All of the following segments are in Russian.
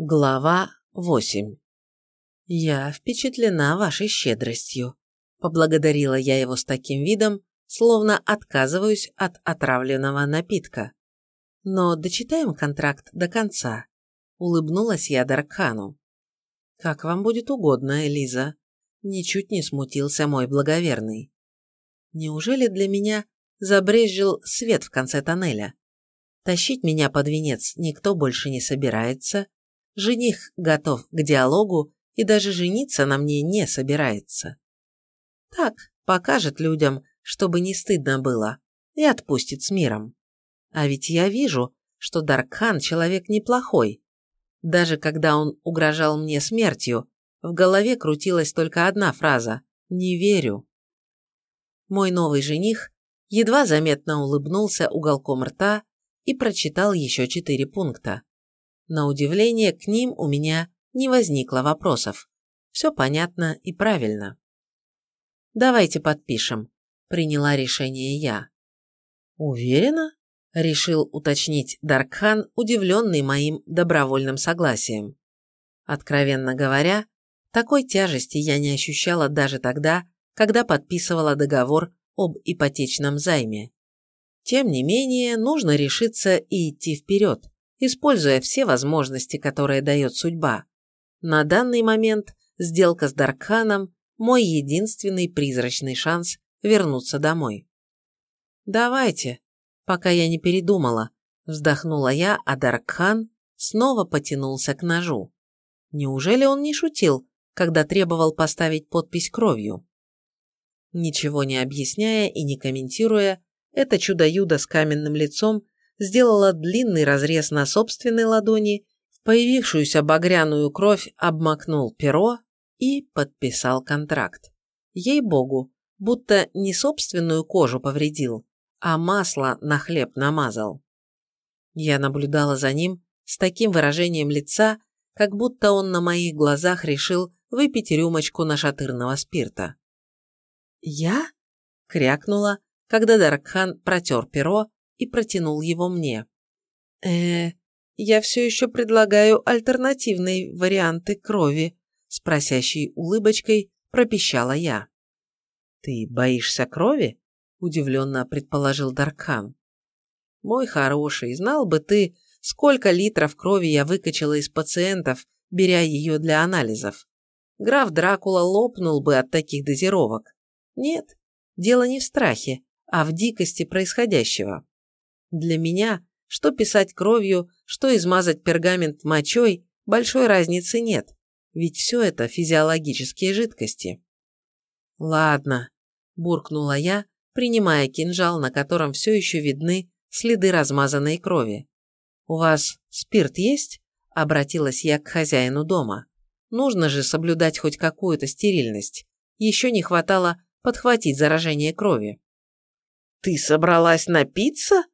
Глава 8 «Я впечатлена вашей щедростью», – поблагодарила я его с таким видом, словно отказываюсь от отравленного напитка. «Но дочитаем контракт до конца», – улыбнулась я Даркану. «Как вам будет угодно, Элиза», – ничуть не смутился мой благоверный. «Неужели для меня забрезжил свет в конце тоннеля? Тащить меня под венец никто больше не собирается, Жених готов к диалогу и даже жениться на мне не собирается. Так, покажет людям, чтобы не стыдно было, и отпустит с миром. А ведь я вижу, что Даркхан человек неплохой. Даже когда он угрожал мне смертью, в голове крутилась только одна фраза «не верю». Мой новый жених едва заметно улыбнулся уголком рта и прочитал еще четыре пункта. На удивление, к ним у меня не возникло вопросов. Все понятно и правильно. «Давайте подпишем», – приняла решение я. «Уверена?» – решил уточнить Даркхан, удивленный моим добровольным согласием. Откровенно говоря, такой тяжести я не ощущала даже тогда, когда подписывала договор об ипотечном займе. Тем не менее, нужно решиться и идти вперед используя все возможности, которые дает судьба. На данный момент сделка с Даркханом – мой единственный призрачный шанс вернуться домой. «Давайте, пока я не передумала», – вздохнула я, а Даркхан снова потянулся к ножу. Неужели он не шутил, когда требовал поставить подпись кровью? Ничего не объясняя и не комментируя, это чудо-юдо с каменным лицом сделала длинный разрез на собственной ладони, в появившуюся багряную кровь обмакнул перо и подписал контракт. Ей-богу, будто не собственную кожу повредил, а масло на хлеб намазал. Я наблюдала за ним с таким выражением лица, как будто он на моих глазах решил выпить рюмочку нашатырного спирта. «Я?» – крякнула, когда Даркхан протер перо и протянул его мне. э я все еще предлагаю альтернативные варианты крови», с просящей улыбочкой пропищала я. «Ты боишься крови?» – удивленно предположил Даркхан. «Мой хороший, знал бы ты, сколько литров крови я выкачала из пациентов, беря ее для анализов. Граф Дракула лопнул бы от таких дозировок. Нет, дело не в страхе, а в дикости происходящего. Для меня, что писать кровью, что измазать пергамент мочой, большой разницы нет, ведь все это физиологические жидкости. «Ладно», – буркнула я, принимая кинжал, на котором все еще видны следы размазанной крови. «У вас спирт есть?» – обратилась я к хозяину дома. «Нужно же соблюдать хоть какую-то стерильность. Еще не хватало подхватить заражение крови». «Ты собралась напиться?»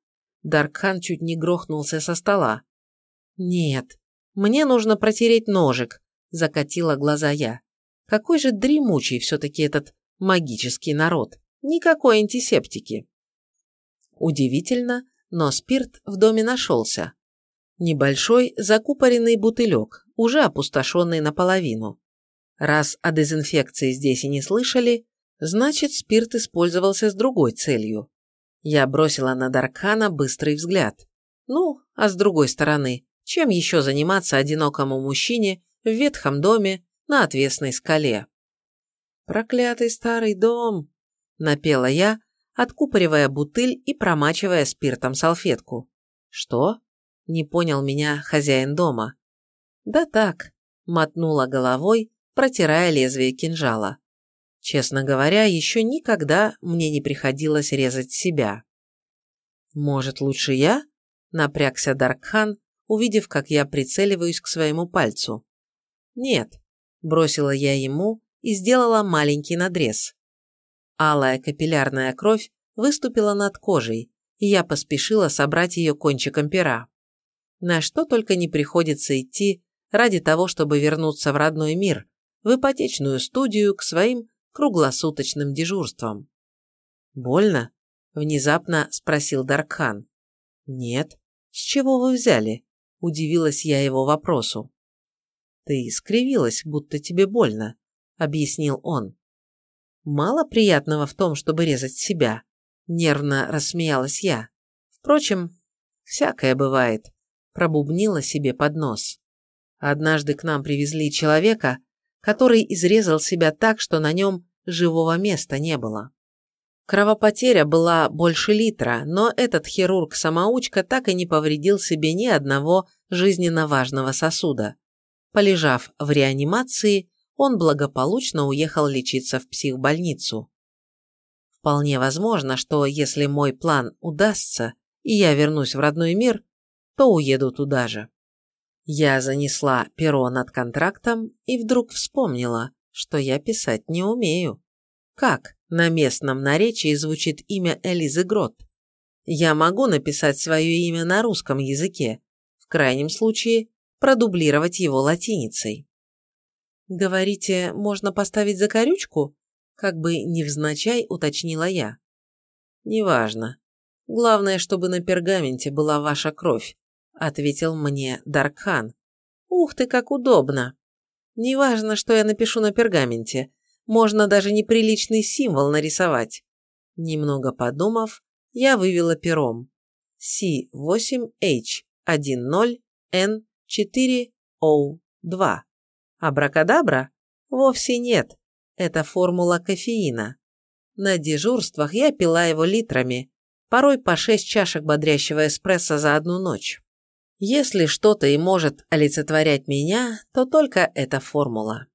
Даркхан чуть не грохнулся со стола. «Нет, мне нужно протереть ножик», – закатила глаза я. «Какой же дремучий все-таки этот магический народ. Никакой антисептики». Удивительно, но спирт в доме нашелся. Небольшой закупоренный бутылек, уже опустошенный наполовину. Раз о дезинфекции здесь и не слышали, значит спирт использовался с другой целью. Я бросила на Даркхана быстрый взгляд. Ну, а с другой стороны, чем еще заниматься одинокому мужчине в ветхом доме на отвесной скале? «Проклятый старый дом!» – напела я, откупоривая бутыль и промачивая спиртом салфетку. «Что?» – не понял меня хозяин дома. «Да так», – мотнула головой, протирая лезвие кинжала. Честно говоря, еще никогда мне не приходилось резать себя. «Может, лучше я?» – напрягся Даркхан, увидев, как я прицеливаюсь к своему пальцу. «Нет», – бросила я ему и сделала маленький надрез. Алая капиллярная кровь выступила над кожей, и я поспешила собрать ее кончиком пера. На что только не приходится идти ради того, чтобы вернуться в родной мир, в ипотечную студию к своим круглосуточным дежурством. «Больно?» – внезапно спросил Даркхан. «Нет. С чего вы взяли?» – удивилась я его вопросу. Ты скривилась, будто тебе больно, объяснил он. Мало приятного в том, чтобы резать себя, нервно рассмеялась я. Впрочем, всякое бывает, пробубнила себе под нос. Однажды к нам привезли человека, который изрезал себя так, что на нем живого места не было. Кровопотеря была больше литра, но этот хирург-самоучка так и не повредил себе ни одного жизненно важного сосуда. Полежав в реанимации, он благополучно уехал лечиться в психбольницу. Вполне возможно, что если мой план удастся, и я вернусь в родной мир, то уеду туда же. Я занесла перо над контрактом и вдруг вспомнила, что я писать не умею. Как на местном наречии звучит имя Элизы Грот? Я могу написать свое имя на русском языке, в крайнем случае продублировать его латиницей. «Говорите, можно поставить закорючку?» Как бы невзначай уточнила я. «Неважно. Главное, чтобы на пергаменте была ваша кровь», ответил мне Даркхан. «Ух ты, как удобно! Неважно, что я напишу на пергаменте. Можно даже неприличный символ нарисовать». Немного подумав, я вывела пером. C8H10N4O2. Абракадабра? Вовсе нет. Это формула кофеина. На дежурствах я пила его литрами, порой по шесть чашек бодрящего эспрессо за одну ночь. Если что-то и может олицетворять меня, то только эта формула.